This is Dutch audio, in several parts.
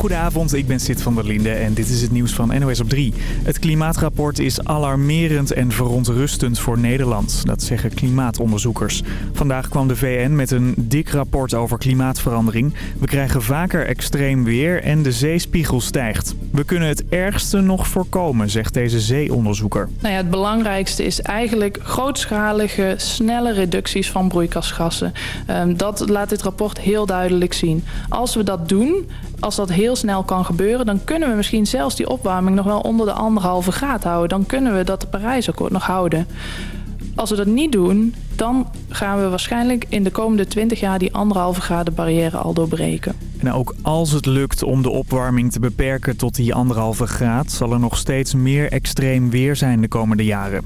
Goedenavond, ik ben Sid van der Linde en dit is het nieuws van NOS op 3. Het klimaatrapport is alarmerend en verontrustend voor Nederland. Dat zeggen klimaatonderzoekers. Vandaag kwam de VN met een dik rapport over klimaatverandering. We krijgen vaker extreem weer en de zeespiegel stijgt. We kunnen het ergste nog voorkomen, zegt deze zeeonderzoeker. Nou ja, het belangrijkste is eigenlijk grootschalige, snelle reducties van broeikasgassen. Ehm, dat laat dit rapport heel duidelijk zien. Als we dat doen, als dat heel snel kan gebeuren... dan kunnen we misschien zelfs die opwarming nog wel onder de anderhalve graad houden. Dan kunnen we dat Parijsakkoord nog houden. Als we dat niet doen, dan gaan we waarschijnlijk in de komende 20 jaar... die anderhalve graden barrière al doorbreken. En ook als het lukt om de opwarming te beperken tot die anderhalve graad... zal er nog steeds meer extreem weer zijn de komende jaren.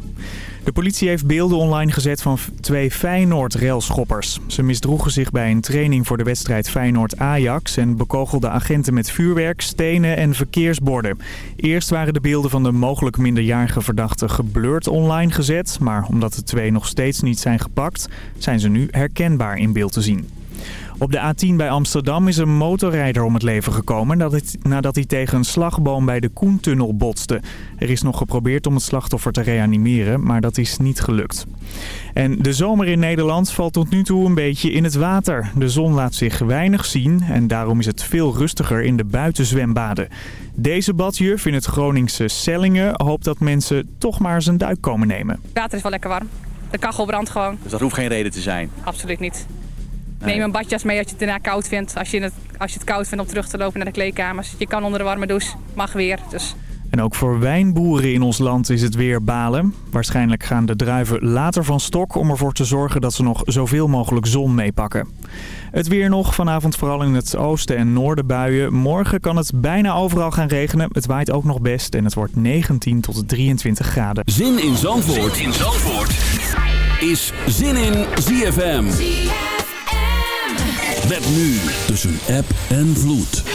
De politie heeft beelden online gezet van twee Feyenoord-railschoppers. Ze misdroegen zich bij een training voor de wedstrijd Feyenoord-Ajax... en bekogelden agenten met vuurwerk, stenen en verkeersborden. Eerst waren de beelden van de mogelijk minderjarige verdachten geblurred online gezet... maar omdat de twee nog steeds niet zijn gepakt, zijn ze nu herkenbaar in beeld te zien. Op de A10 bij Amsterdam is een motorrijder om het leven gekomen nadat hij tegen een slagboom bij de Koentunnel botste. Er is nog geprobeerd om het slachtoffer te reanimeren, maar dat is niet gelukt. En de zomer in Nederland valt tot nu toe een beetje in het water. De zon laat zich weinig zien en daarom is het veel rustiger in de buitenzwembaden. Deze badjuf in het Groningse Sellingen hoopt dat mensen toch maar zijn duik komen nemen. Het water is wel lekker warm. De kachel brandt gewoon. Dus dat hoeft geen reden te zijn? Absoluut niet. Neem een badjas mee als je het daarna koud vindt. Als je, het, als je het koud vindt om terug te lopen naar de kleedkamers. Je kan onder de warme douche. Mag weer. Dus. En ook voor wijnboeren in ons land is het weer balen. Waarschijnlijk gaan de druiven later van stok om ervoor te zorgen dat ze nog zoveel mogelijk zon meepakken. Het weer nog, vanavond vooral in het oosten en noorden buien. Morgen kan het bijna overal gaan regenen. Het waait ook nog best en het wordt 19 tot 23 graden. Zin in Zandvoort, zin in Zandvoort. is Zin in ZFM. Nu tussen app en vloed.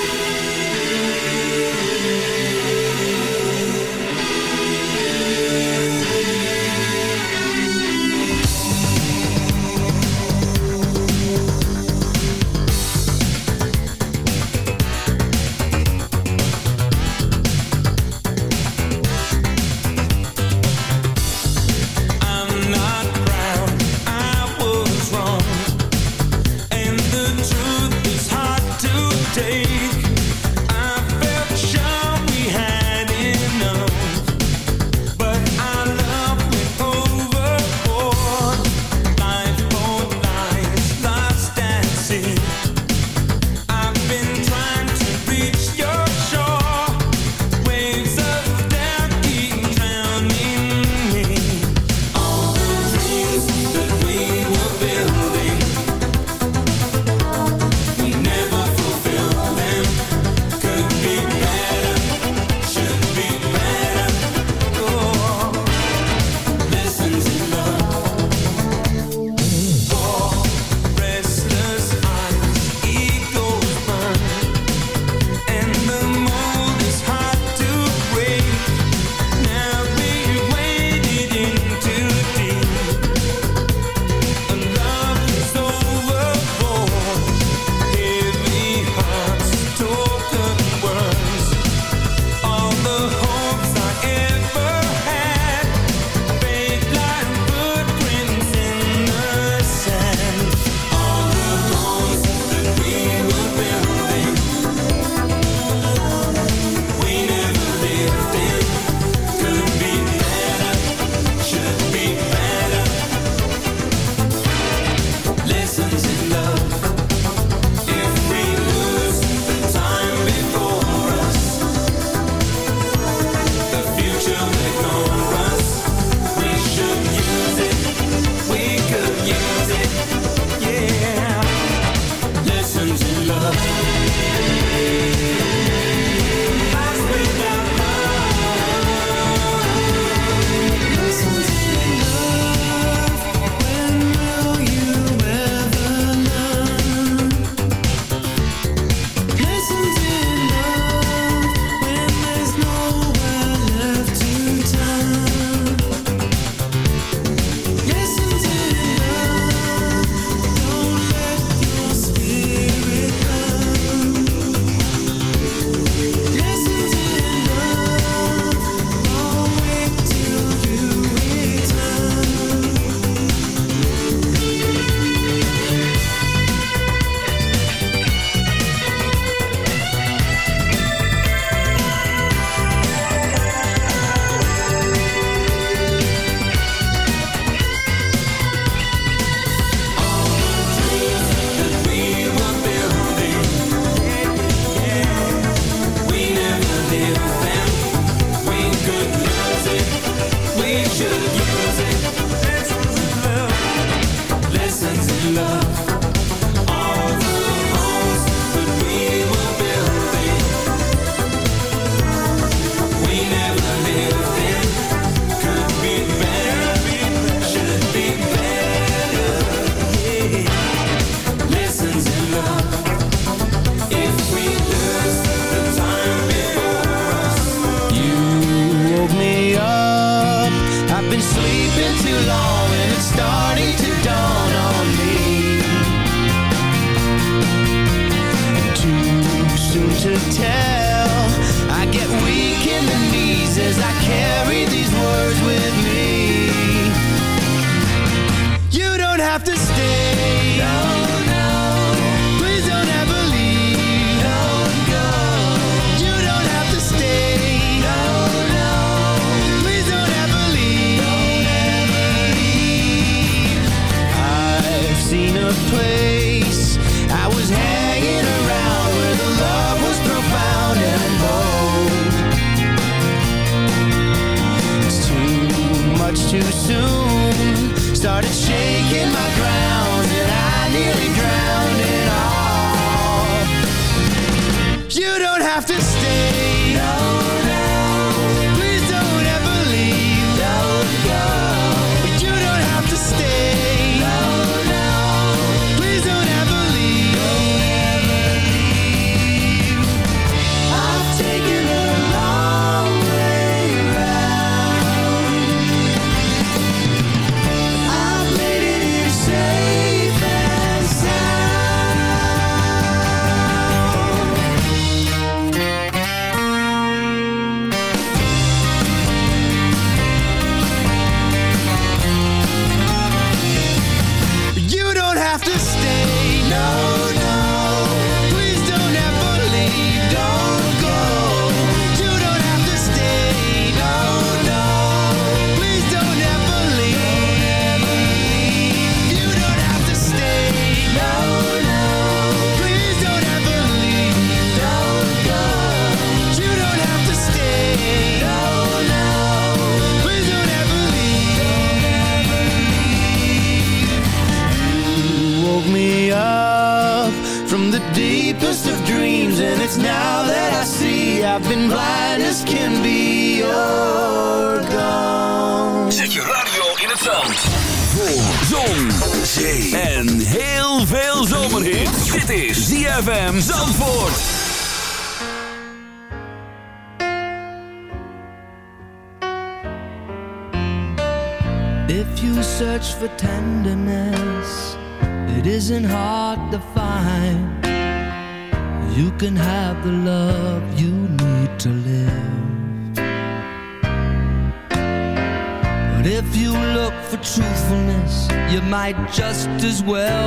As well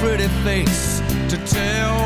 pretty face to tell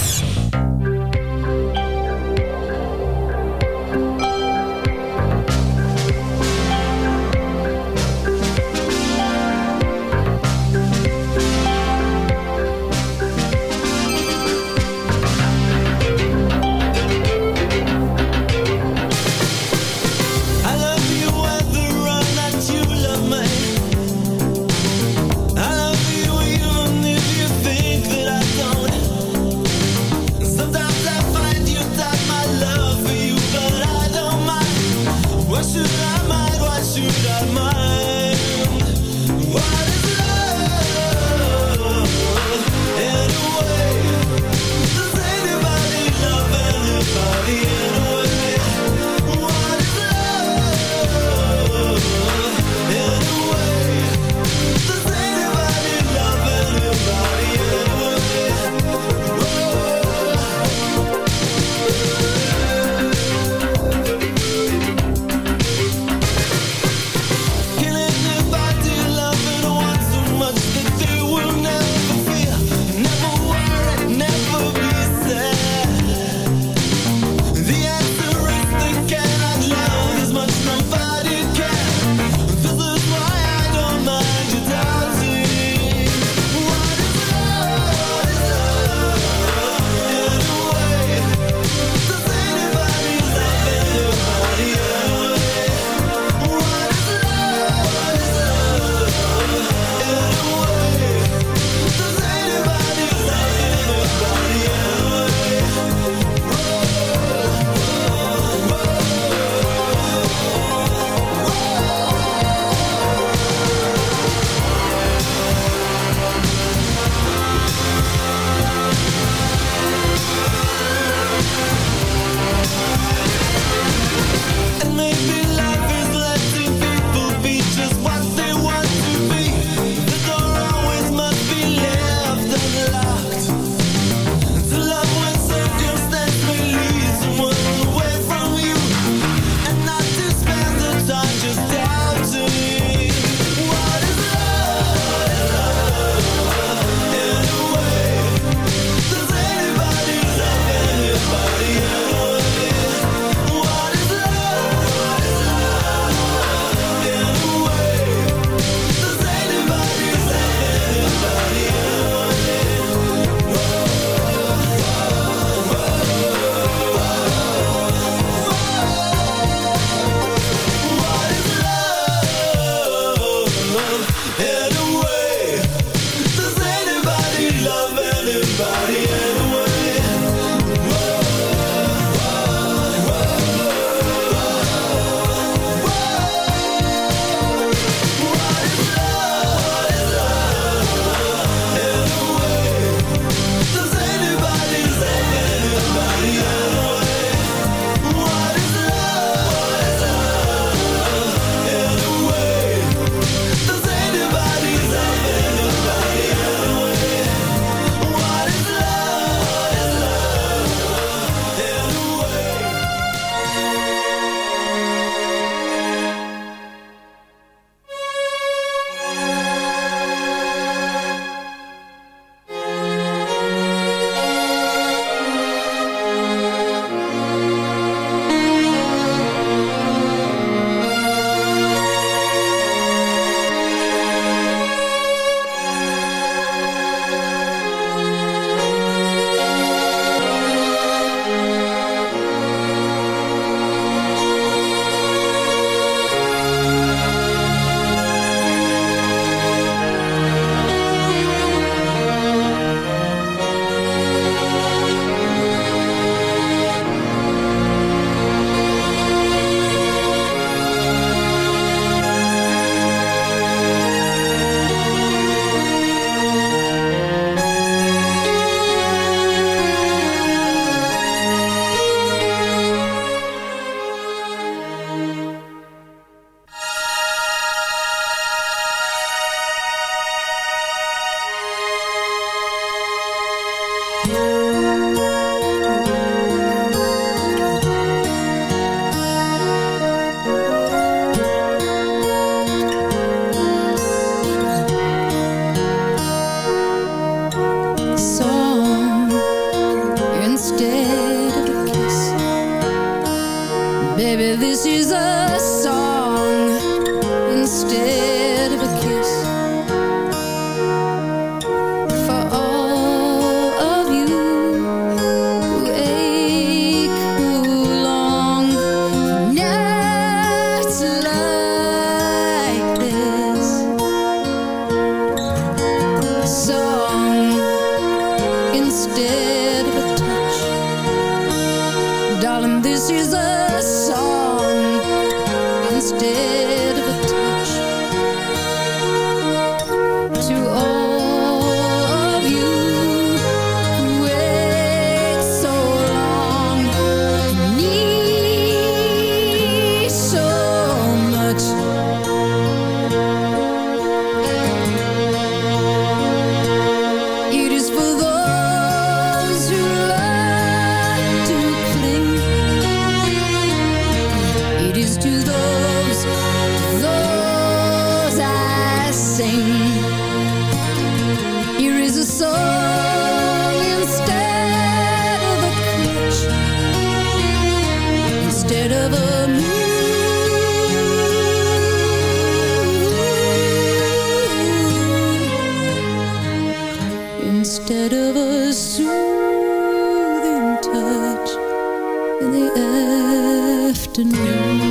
afternoon.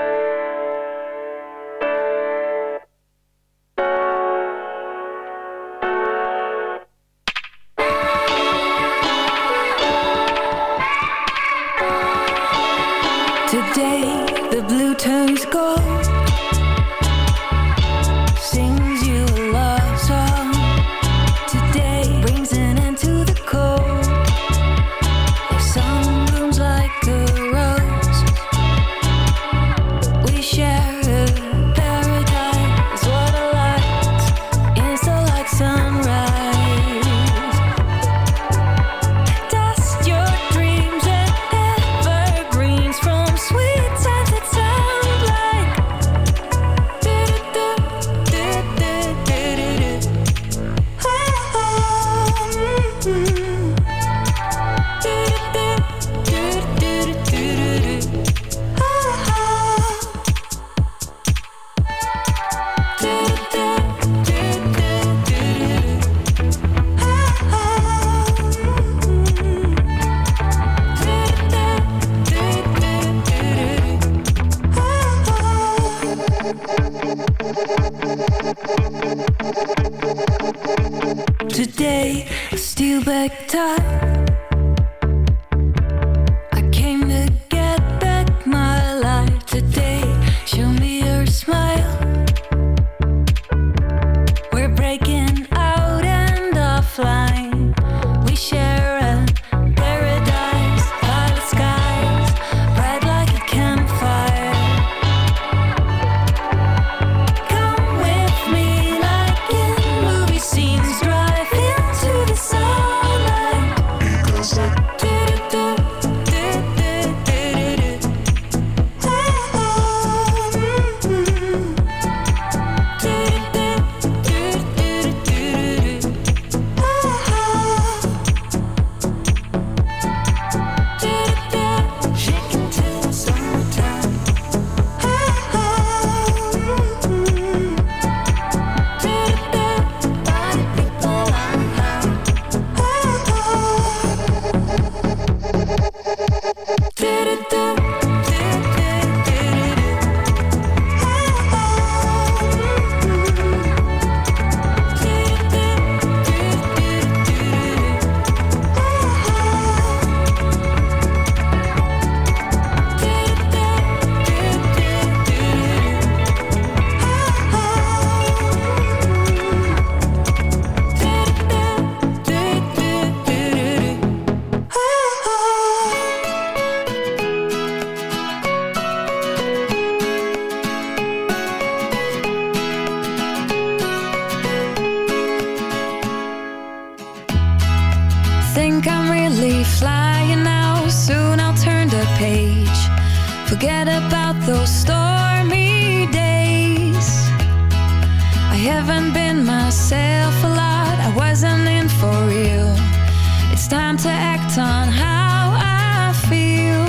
Act on how I feel.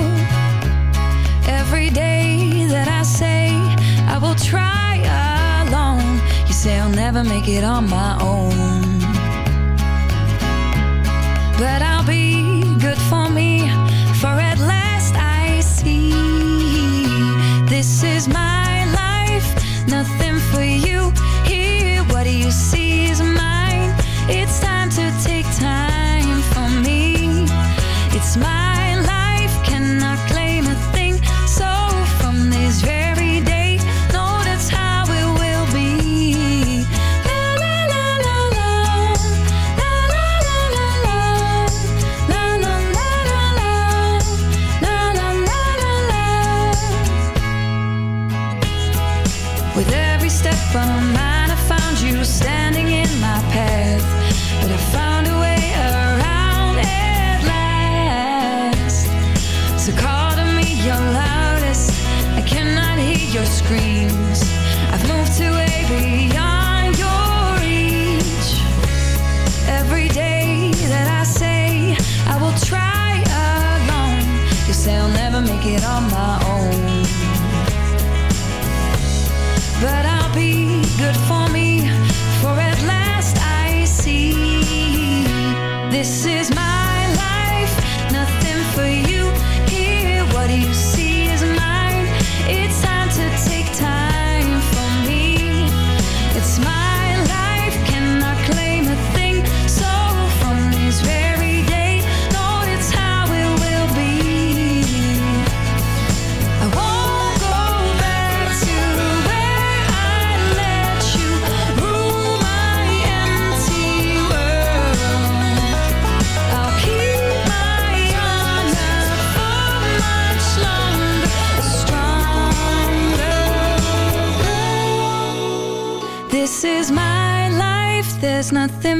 Every day that I say I will try alone, you say I'll never make it on my own. But I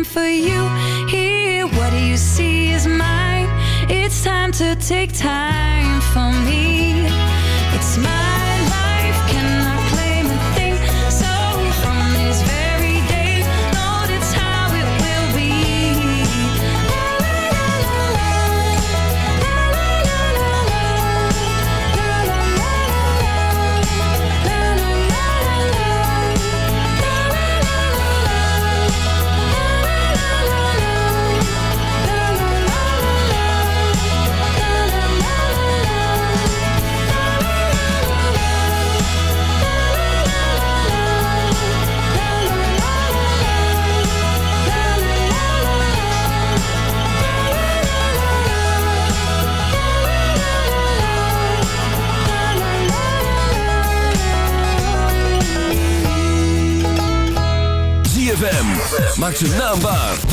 for you here. What do you see is mine? It's time to take time.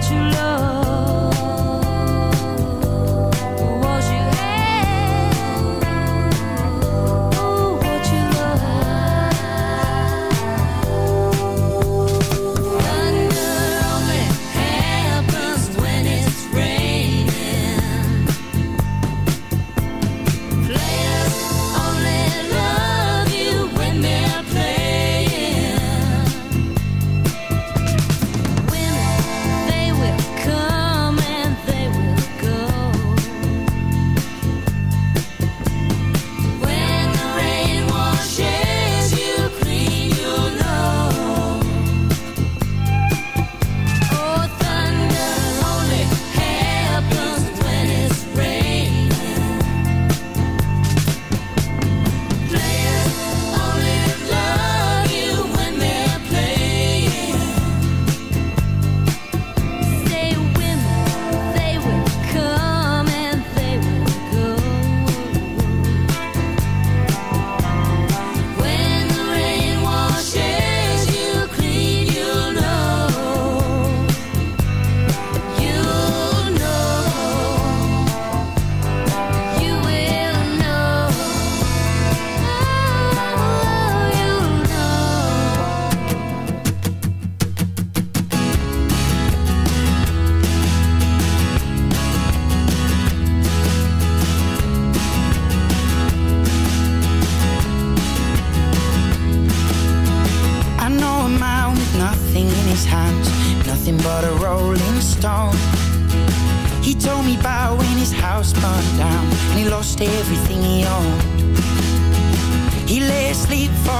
what you love.